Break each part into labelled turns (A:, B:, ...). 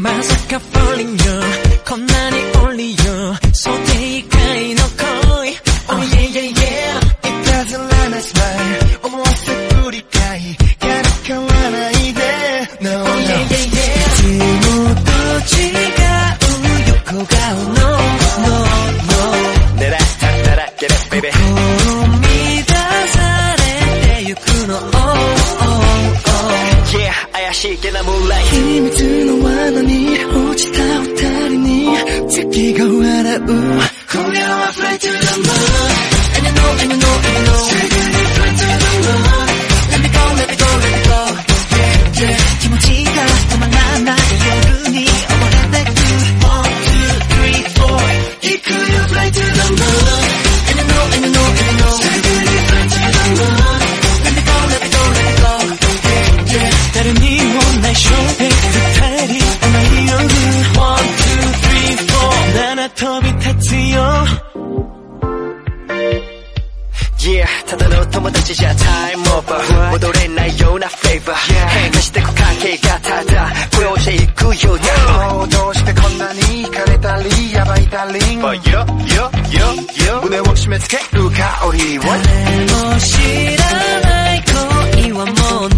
A: calling you こんなに only you そうでいかいの恋 Oh yeah yeah yeah
B: It doesn't lie, I smile 思わせぶりかいからかわないで No no
A: Oh yeah yeah yeah いつもと違う横顔 No no no
B: ねらたたら Get it baby
A: 心乱されてゆくの Oh oh oh
B: Yeah 怪しげなムーンライト
A: 秘密の 지금 알아 飛び立つよ。
B: Yeah ただの友達じゃタイムオーバー。戻れないようなフレーバー変化してく関係がただ。増えていくような。もうどうしてこんなに枯れたりやばいダーリン But yo yo yo yo 胸を締め付ける香り?
A: 誰も知らない恋はもう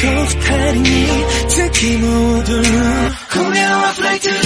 A: cold petting me to keep moving. Come now, I play to